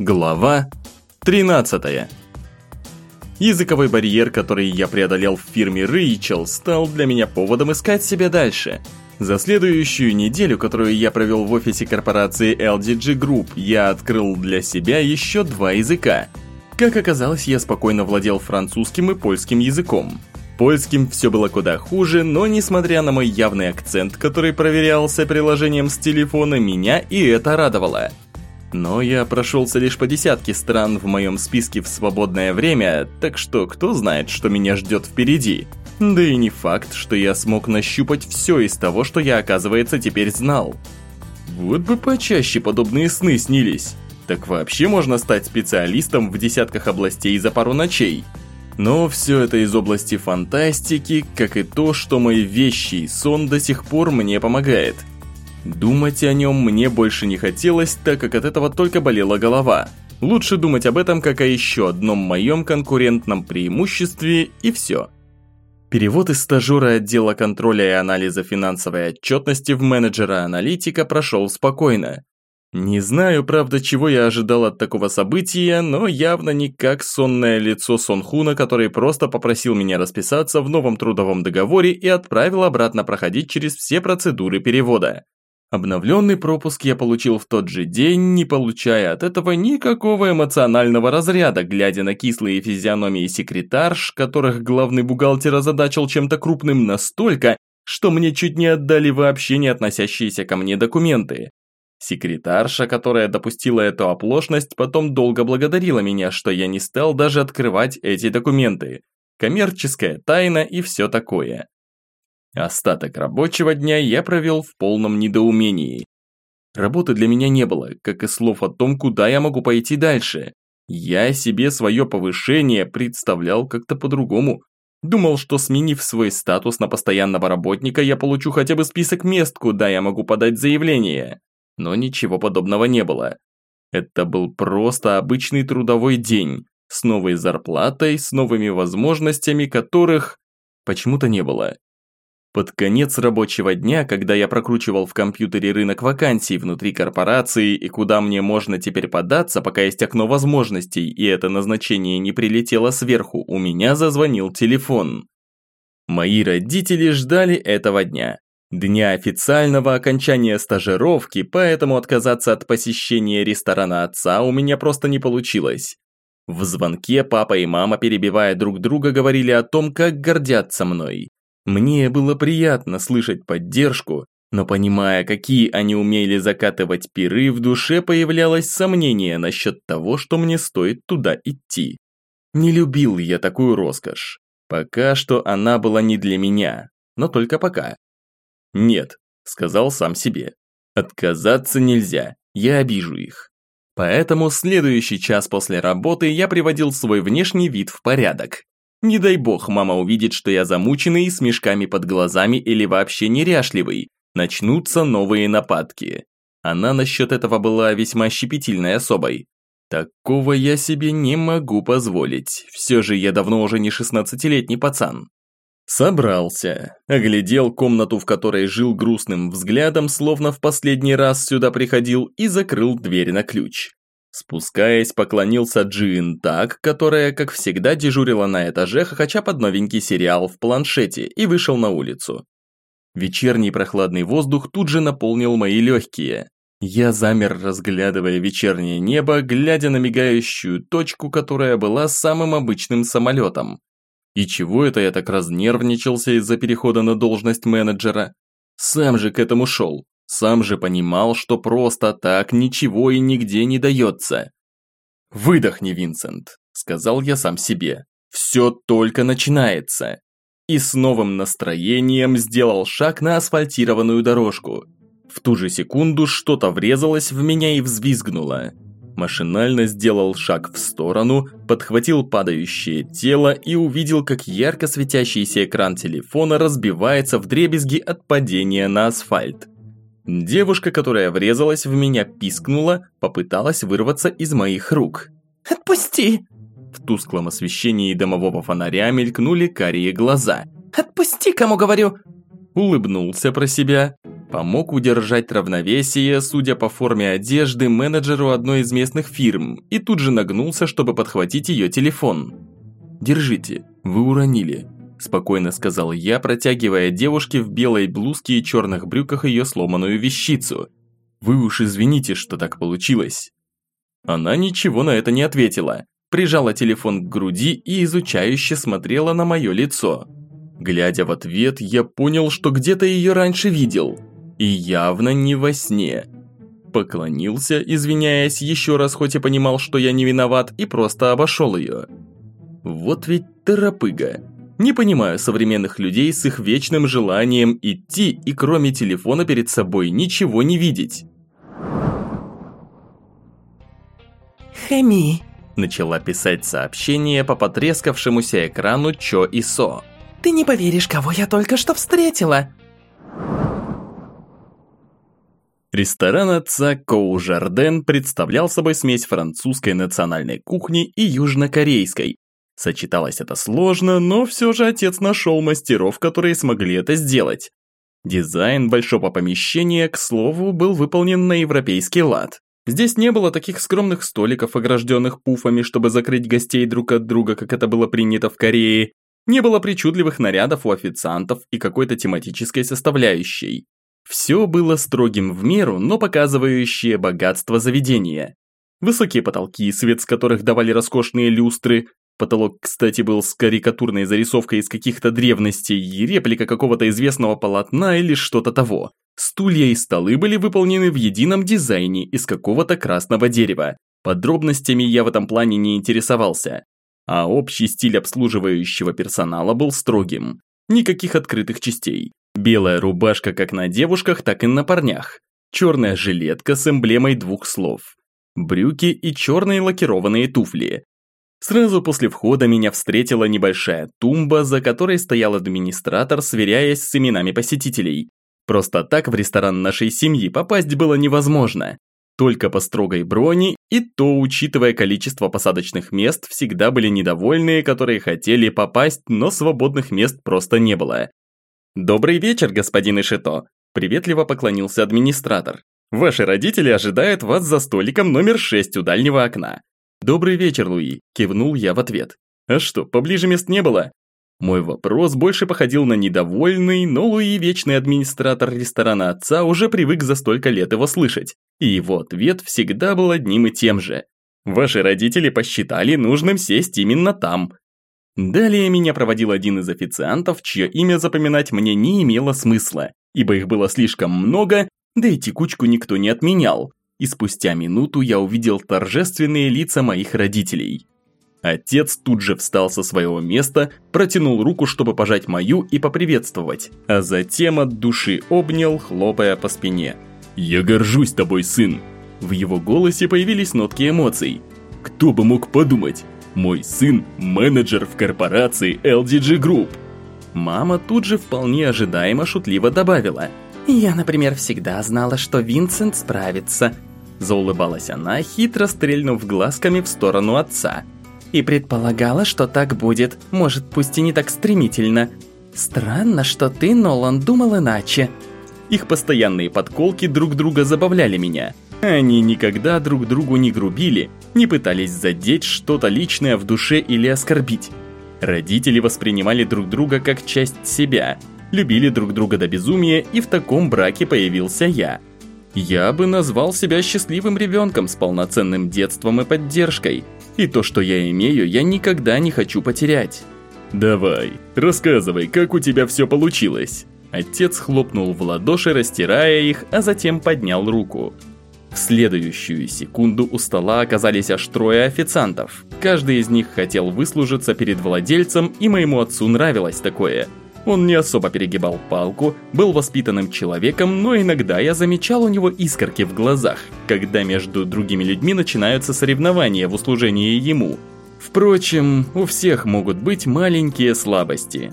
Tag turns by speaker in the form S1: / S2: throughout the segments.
S1: Глава 13 Языковой барьер, который я преодолел в фирме Рэйчел, стал для меня поводом искать себя дальше. За следующую неделю, которую я провел в офисе корпорации LDG Group, я открыл для себя еще два языка. Как оказалось, я спокойно владел французским и польским языком. Польским все было куда хуже, но несмотря на мой явный акцент, который проверялся приложением с телефона, меня и это радовало – но я прошелся лишь по десятке стран в моем списке в свободное время, так что кто знает, что меня ждет впереди. Да и не факт, что я смог нащупать все из того, что я, оказывается, теперь знал. Вот бы почаще подобные сны снились. Так вообще можно стать специалистом в десятках областей за пару ночей. Но все это из области фантастики, как и то, что мой вещий сон до сих пор мне помогает – Думать о нем мне больше не хотелось, так как от этого только болела голова. Лучше думать об этом как о еще одном моем конкурентном преимуществе и все. Перевод из стажера отдела контроля и анализа финансовой отчетности в менеджера-аналитика прошел спокойно. Не знаю, правда, чего я ожидал от такого события, но явно не как сонное лицо Сонхуна, который просто попросил меня расписаться в новом трудовом договоре и отправил обратно проходить через все процедуры перевода. Обновленный пропуск я получил в тот же день, не получая от этого никакого эмоционального разряда, глядя на кислые физиономии секретарш, которых главный бухгалтер озадачил чем-то крупным настолько, что мне чуть не отдали вообще не относящиеся ко мне документы. Секретарша, которая допустила эту оплошность, потом долго благодарила меня, что я не стал даже открывать эти документы. Коммерческая тайна и все такое. Остаток рабочего дня я провел в полном недоумении. Работы для меня не было, как и слов о том, куда я могу пойти дальше. Я себе свое повышение представлял как-то по-другому. Думал, что сменив свой статус на постоянного работника, я получу хотя бы список мест, куда я могу подать заявление. Но ничего подобного не было. Это был просто обычный трудовой день, с новой зарплатой, с новыми возможностями, которых почему-то не было. Под конец рабочего дня, когда я прокручивал в компьютере рынок вакансий внутри корпорации и куда мне можно теперь податься, пока есть окно возможностей, и это назначение не прилетело сверху, у меня зазвонил телефон. Мои родители ждали этого дня. Дня официального окончания стажировки, поэтому отказаться от посещения ресторана отца у меня просто не получилось. В звонке папа и мама, перебивая друг друга, говорили о том, как гордятся мной. Мне было приятно слышать поддержку, но понимая, какие они умели закатывать пиры, в душе появлялось сомнение насчет того, что мне стоит туда идти. Не любил я такую роскошь. Пока что она была не для меня, но только пока. «Нет», – сказал сам себе. «Отказаться нельзя, я обижу их». Поэтому следующий час после работы я приводил свой внешний вид в порядок. Не дай бог, мама увидит, что я замученный, с мешками под глазами или вообще неряшливый. Начнутся новые нападки. Она насчет этого была весьма щепетильной особой. Такого я себе не могу позволить. Все же я давно уже не шестнадцатилетний пацан. Собрался, оглядел комнату, в которой жил грустным взглядом, словно в последний раз сюда приходил, и закрыл дверь на ключ. Спускаясь, поклонился Джин так, которая, как всегда, дежурила на этаже, хохоча под новенький сериал в планшете, и вышел на улицу. Вечерний прохладный воздух тут же наполнил мои легкие. Я замер, разглядывая вечернее небо, глядя на мигающую точку, которая была самым обычным самолетом. И чего это я так разнервничался из-за перехода на должность менеджера? Сам же к этому шел. Сам же понимал, что просто так ничего и нигде не дается. «Выдохни, Винсент», – сказал я сам себе. «Все только начинается». И с новым настроением сделал шаг на асфальтированную дорожку. В ту же секунду что-то врезалось в меня и взвизгнуло. Машинально сделал шаг в сторону, подхватил падающее тело и увидел, как ярко светящийся экран телефона разбивается в дребезги от падения на асфальт. Девушка, которая врезалась в меня, пискнула, попыталась вырваться из моих рук.
S2: «Отпусти!»
S1: В тусклом освещении домового фонаря мелькнули карие глаза.
S2: «Отпусти, кому говорю!»
S1: Улыбнулся про себя. Помог удержать равновесие, судя по форме одежды, менеджеру одной из местных фирм, и тут же нагнулся, чтобы подхватить ее телефон. «Держите, вы уронили», – спокойно сказал я, протягивая девушке в белой блузке и черных брюках ее сломанную вещицу. «Вы уж извините, что так получилось». Она ничего на это не ответила, прижала телефон к груди и изучающе смотрела на мое лицо. Глядя в ответ, я понял, что где-то ее раньше видел. И явно не во сне. Поклонился, извиняясь еще раз, хоть и понимал, что я не виноват, и просто обошел ее. Вот ведь торопыга. Не понимаю современных людей с их вечным желанием идти и кроме телефона перед собой ничего не видеть.
S2: «Хэми», –
S1: начала писать сообщение по потрескавшемуся экрану Чо и Со.
S2: «Ты не поверишь, кого я только что встретила!»
S1: Ресторан отца Коу Жарден представлял собой смесь французской национальной кухни и южнокорейской. Сочеталось это сложно, но все же отец нашел мастеров, которые смогли это сделать. Дизайн большого помещения, к слову, был выполнен на европейский лад. Здесь не было таких скромных столиков, огражденных пуфами, чтобы закрыть гостей друг от друга, как это было принято в Корее. Не было причудливых нарядов у официантов и какой-то тематической составляющей. Все было строгим в меру, но показывающее богатство заведения. Высокие потолки, свет с которых давали роскошные люстры. Потолок, кстати, был с карикатурной зарисовкой из каких-то древностей реплика какого-то известного полотна или что-то того. Стулья и столы были выполнены в едином дизайне из какого-то красного дерева. Подробностями я в этом плане не интересовался. А общий стиль обслуживающего персонала был строгим. Никаких открытых частей. Белая рубашка как на девушках, так и на парнях. Черная жилетка с эмблемой двух слов. Брюки и черные лакированные туфли. Сразу после входа меня встретила небольшая тумба, за которой стоял администратор, сверяясь с именами посетителей. Просто так в ресторан нашей семьи попасть было невозможно. Только по строгой броне, и то, учитывая количество посадочных мест, всегда были недовольные, которые хотели попасть, но свободных мест просто не было. «Добрый вечер, господин Ишито», – приветливо поклонился администратор. «Ваши родители ожидают вас за столиком номер 6 у дальнего окна». «Добрый вечер, Луи», – кивнул я в ответ. «А что, поближе мест не было?» Мой вопрос больше походил на недовольный, но Луи, вечный администратор ресторана отца, уже привык за столько лет его слышать. И его ответ всегда был одним и тем же. «Ваши родители посчитали нужным сесть именно там». Далее меня проводил один из официантов, чье имя запоминать мне не имело смысла, ибо их было слишком много, да и текучку никто не отменял. И спустя минуту я увидел торжественные лица моих родителей. Отец тут же встал со своего места, протянул руку, чтобы пожать мою и поприветствовать, а затем от души обнял, хлопая по спине. «Я горжусь тобой, сын!» В его голосе появились нотки эмоций. «Кто бы мог подумать? Мой сын – менеджер в корпорации LDG Group!» Мама тут же вполне ожидаемо шутливо добавила.
S2: «Я, например, всегда знала, что Винсент справится»,
S1: Заулыбалась она, хитро стрельнув глазками в сторону отца –
S2: и предполагала, что так будет, может, пусть и не так стремительно. Странно, что ты, Нолан, думал иначе.
S1: Их постоянные подколки друг друга забавляли меня. Они никогда друг другу не грубили, не пытались задеть что-то личное в душе или оскорбить. Родители воспринимали друг друга как часть себя, любили друг друга до безумия, и в таком браке появился я. Я бы назвал себя счастливым ребенком с полноценным детством и поддержкой – и то, что я имею, я никогда не хочу потерять. Давай, рассказывай, как у тебя все получилось. Отец хлопнул в ладоши, растирая их, а затем поднял руку. В следующую секунду у стола оказались аж трое официантов. Каждый из них хотел выслужиться перед владельцем, и моему отцу нравилось такое – он не особо перегибал палку, был воспитанным человеком, но иногда я замечал у него искорки в глазах, когда между другими людьми начинаются соревнования в услужении ему. Впрочем, у всех могут быть маленькие слабости.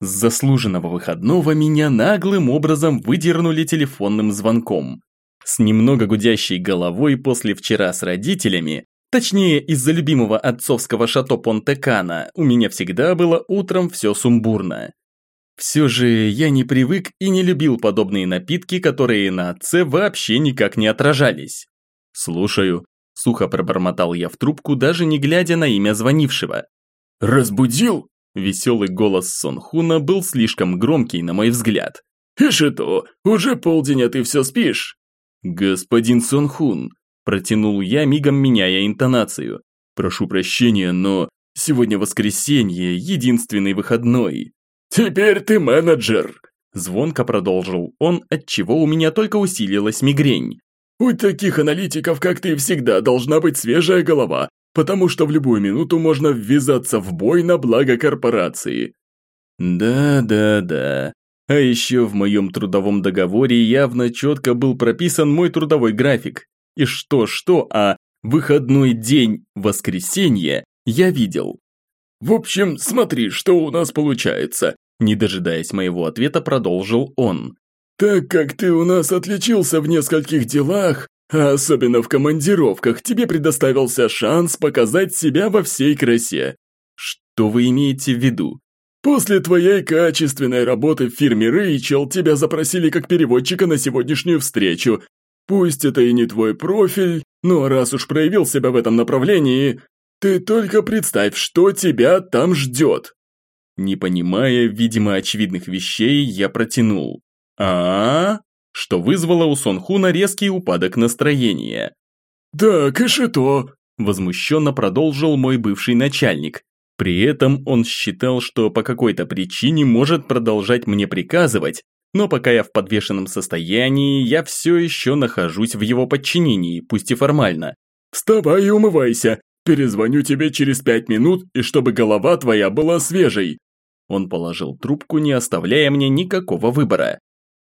S1: С заслуженного выходного меня наглым образом выдернули телефонным звонком. С немного гудящей головой после вчера с родителями Точнее, из-за любимого отцовского шато Понтекана у меня всегда было утром все сумбурно. Все же я не привык и не любил подобные напитки, которые на отце вообще никак не отражались. «Слушаю», – сухо пробормотал я в трубку, даже не глядя на имя звонившего.
S3: «Разбудил?»
S1: Веселый голос Сонхуна был слишком громкий, на мой взгляд.
S3: «И что, уже полдень, а ты все спишь?»
S1: «Господин Сонхун», – протянул я, мигом меняя интонацию. «Прошу прощения, но сегодня воскресенье, единственный выходной».
S3: «Теперь ты менеджер!»
S1: Звонко продолжил он, отчего у меня только усилилась мигрень.
S3: «У таких аналитиков, как ты, всегда должна быть свежая голова, потому что в любую минуту можно ввязаться в бой на благо корпорации».
S1: «Да-да-да. А еще в моем трудовом договоре явно четко был прописан мой трудовой график. И что-что, а выходной день, воскресенье, я видел.
S3: В общем, смотри, что у нас получается.
S1: Не дожидаясь моего ответа, продолжил он.
S3: Так как ты у нас отличился в нескольких делах, а особенно в командировках, тебе предоставился шанс показать себя во всей красе.
S1: Что вы имеете в виду?
S3: После твоей качественной работы в фирме Рэйчел тебя запросили как переводчика на сегодняшнюю встречу. Пусть это и не твой профиль, но раз уж проявил себя в этом направлении, ты только представь, что тебя там ждет.
S1: Не понимая, видимо, очевидных вещей, я протянул. а, -а, что вызвало у Сонхуна резкий упадок настроения.
S3: «Так и что?»
S1: – возмущенно продолжил мой бывший начальник. При этом он считал, что по какой-то причине может продолжать мне приказывать, но пока я в подвешенном состоянии, я все еще нахожусь в его подчинении, пусть и формально.
S3: «Вставай и умывайся, перезвоню тебе через пять минут, и чтобы голова твоя была свежей».
S1: Он положил трубку, не оставляя мне никакого выбора.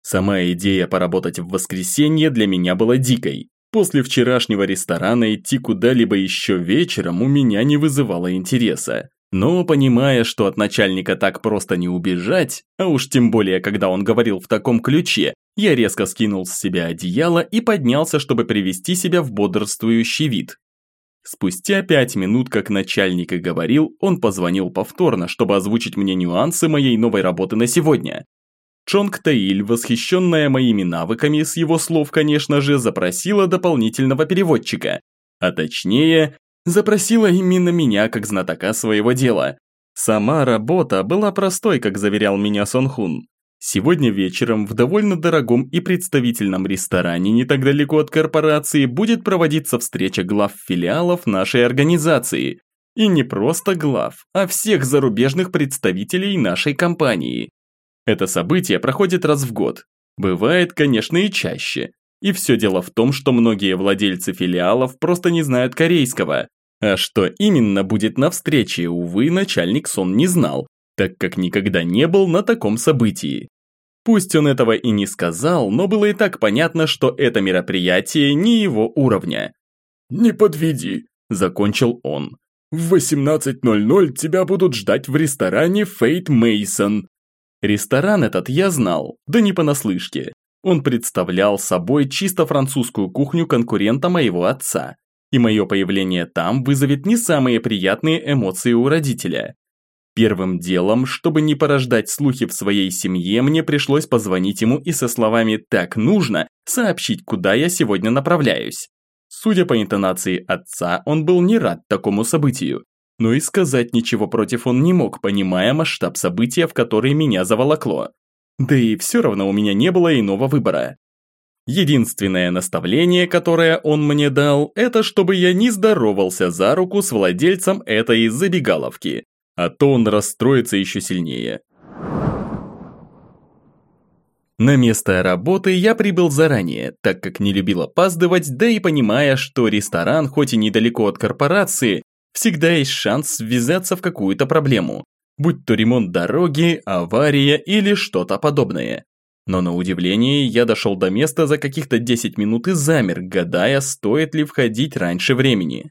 S1: Сама идея поработать в воскресенье для меня была дикой. После вчерашнего ресторана идти куда-либо еще вечером у меня не вызывало интереса. Но понимая, что от начальника так просто не убежать, а уж тем более, когда он говорил в таком ключе, я резко скинул с себя одеяло и поднялся, чтобы привести себя в бодрствующий вид. Спустя пять минут, как начальник и говорил, он позвонил повторно, чтобы озвучить мне нюансы моей новой работы на сегодня. Чонг Таиль, восхищенная моими навыками, с его слов, конечно же, запросила дополнительного переводчика. А точнее, Запросила именно меня как знатока своего дела. Сама работа была простой, как заверял меня Сонхун. Сегодня вечером в довольно дорогом и представительном ресторане не так далеко от корпорации будет проводиться встреча глав филиалов нашей организации. И не просто глав, а всех зарубежных представителей нашей компании. Это событие проходит раз в год. Бывает, конечно, и чаще. И все дело в том, что многие владельцы филиалов просто не знают корейского. А что именно будет на встрече, увы, начальник Сон не знал, так как никогда не был на таком событии. Пусть он этого и не сказал, но было и так понятно, что это мероприятие не его уровня.
S3: «Не подведи», – закончил он. «В 18.00 тебя будут ждать в ресторане Фейт Мейсон.
S1: Ресторан этот я знал, да не понаслышке. Он представлял собой чисто французскую кухню конкурента моего отца. И мое появление там вызовет не самые приятные эмоции у родителя. Первым делом, чтобы не порождать слухи в своей семье, мне пришлось позвонить ему и со словами «так нужно» сообщить, куда я сегодня направляюсь. Судя по интонации отца, он был не рад такому событию. Но и сказать ничего против он не мог, понимая масштаб события, в который меня заволокло. Да и все равно у меня не было иного выбора. Единственное наставление, которое он мне дал, это чтобы я не здоровался за руку с владельцем этой забегаловки, а то он расстроится еще сильнее. На место работы я прибыл заранее, так как не любил опаздывать, да и понимая, что ресторан, хоть и недалеко от корпорации, всегда есть шанс ввязаться в какую-то проблему будь то ремонт дороги, авария или что-то подобное. Но на удивление я дошел до места за каких-то 10 минут и замер, гадая, стоит ли входить раньше времени.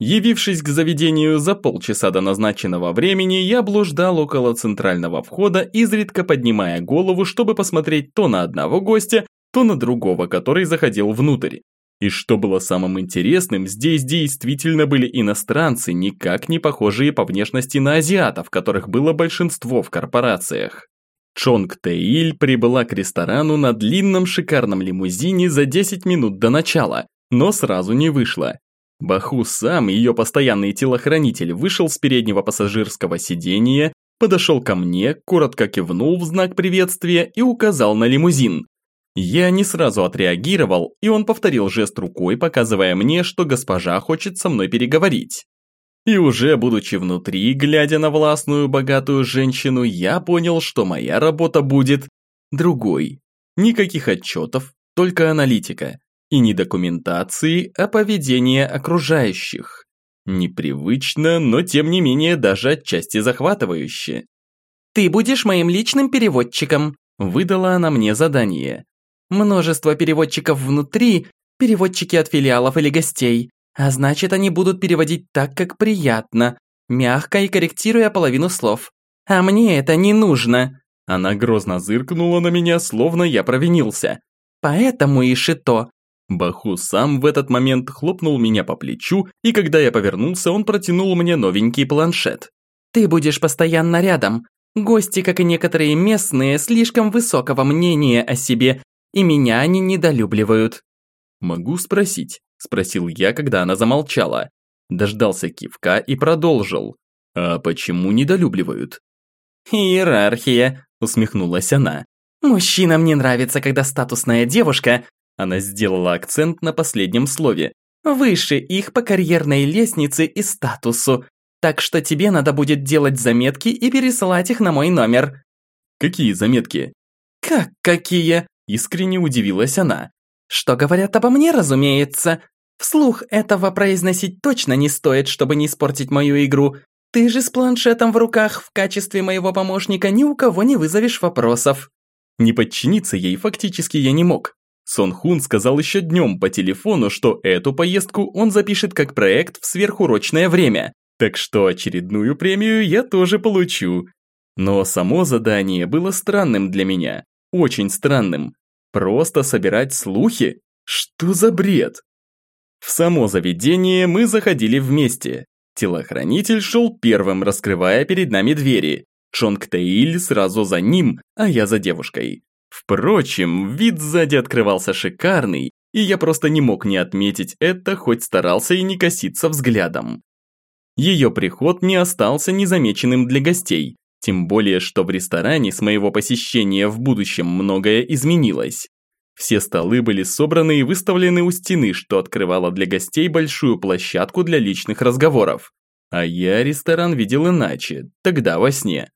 S1: Явившись к заведению за полчаса до назначенного времени, я блуждал около центрального входа, изредка поднимая голову, чтобы посмотреть то на одного гостя, то на другого, который заходил внутрь. И что было самым интересным, здесь действительно были иностранцы, никак не похожие по внешности на азиатов, которых было большинство в корпорациях. Чонг Тэиль прибыла к ресторану на длинном шикарном лимузине за 10 минут до начала, но сразу не вышла. Баху сам, ее постоянный телохранитель, вышел с переднего пассажирского сидения, подошел ко мне, коротко кивнул в знак приветствия и указал на лимузин. Я не сразу отреагировал, и он повторил жест рукой, показывая мне, что госпожа хочет со мной переговорить. И уже будучи внутри, глядя на властную богатую женщину, я понял, что моя работа будет другой. Никаких отчетов, только аналитика. И не документации, а поведение окружающих. Непривычно, но тем не менее даже отчасти захватывающе.
S2: «Ты будешь моим личным переводчиком», – выдала она мне задание. «Множество переводчиков внутри, переводчики от филиалов или гостей. А значит, они будут переводить так, как приятно, мягко и корректируя половину слов. А мне это не нужно.
S1: Она грозно зыркнула на меня, словно я провинился.
S2: Поэтому и шито.
S1: Баху сам в этот момент хлопнул меня по плечу, и когда я повернулся, он протянул мне новенький планшет.
S2: «Ты будешь постоянно рядом. Гости, как и некоторые местные, слишком высокого мнения о себе, и меня они недолюбливают».
S1: «Могу спросить, – спросил я, когда она замолчала. Дождался кивка и продолжил. «А почему недолюбливают?»
S2: «Иерархия», – усмехнулась она. «Мужчинам не нравится, когда статусная девушка...» Она сделала акцент на последнем слове. «Выше их по карьерной лестнице и статусу. Так что тебе надо будет делать заметки и пересылать их на мой номер».
S1: «Какие заметки?»
S2: «Как какие?»
S1: – искренне удивилась она.
S2: Что говорят обо мне, разумеется. Вслух этого произносить точно не стоит, чтобы не испортить мою игру. Ты же с планшетом в руках в качестве моего помощника ни у кого не вызовешь вопросов.
S1: Не подчиниться ей фактически я не мог. Сон Хун сказал еще днем по телефону, что эту поездку он запишет как проект в сверхурочное время. Так что очередную премию я тоже получу. Но само задание было странным для меня. Очень странным. Просто собирать слухи? Что за бред? В само заведение мы заходили вместе. Телохранитель шел первым, раскрывая перед нами двери. Чонг Тэиль сразу за ним, а я за девушкой. Впрочем, вид сзади открывался шикарный, и я просто не мог не отметить это, хоть старался и не коситься взглядом. Ее приход не остался незамеченным для гостей, тем более, что в ресторане с моего посещения в будущем многое изменилось. Все столы были собраны и выставлены у стены, что открывало для гостей большую площадку для личных разговоров. А я ресторан видел иначе, тогда во сне.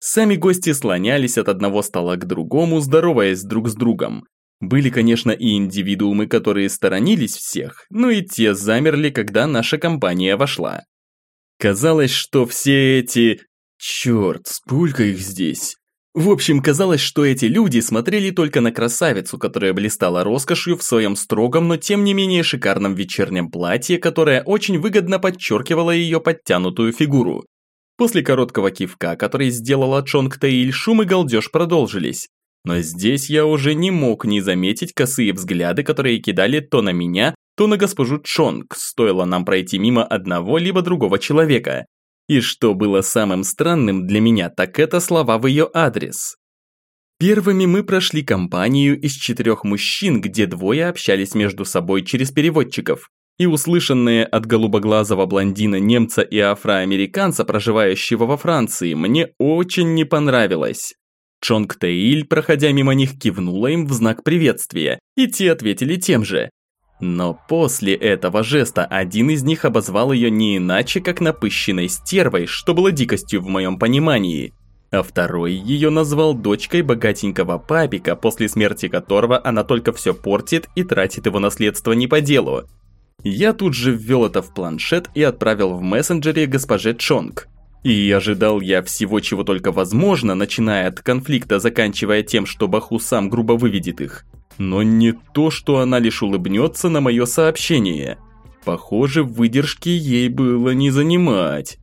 S1: Сами гости слонялись от одного стола к другому, здороваясь друг с другом. Были, конечно, и индивидуумы, которые сторонились всех, но и те замерли, когда наша компания вошла. Казалось, что все эти Черт, сколько их здесь. В общем, казалось, что эти люди смотрели только на красавицу, которая блистала роскошью в своем строгом, но тем не менее шикарном вечернем платье, которое очень выгодно подчеркивало ее подтянутую фигуру. После короткого кивка, который сделала Чонг Таиль, шум и галдеж продолжились. Но здесь я уже не мог не заметить косые взгляды, которые кидали то на меня, то на госпожу Чонг, стоило нам пройти мимо одного либо другого человека. И что было самым странным для меня, так это слова в ее адрес. Первыми мы прошли компанию из четырех мужчин, где двое общались между собой через переводчиков. И услышанное от голубоглазого блондина немца и афроамериканца, проживающего во Франции, мне очень не понравилось. Чонг Тэиль, проходя мимо них, кивнула им в знак приветствия, и те ответили тем же. Но после этого жеста один из них обозвал ее не иначе, как напыщенной стервой, что было дикостью в моем понимании. А второй ее назвал дочкой богатенького папика, после смерти которого она только все портит и тратит его наследство не по делу. Я тут же ввел это в планшет и отправил в мессенджере госпоже Чонг. И ожидал я всего чего только возможно, начиная от конфликта, заканчивая тем, что Баху сам грубо выведет их. Но не то, что она лишь улыбнется на мое сообщение. Похоже, выдержки ей было не занимать.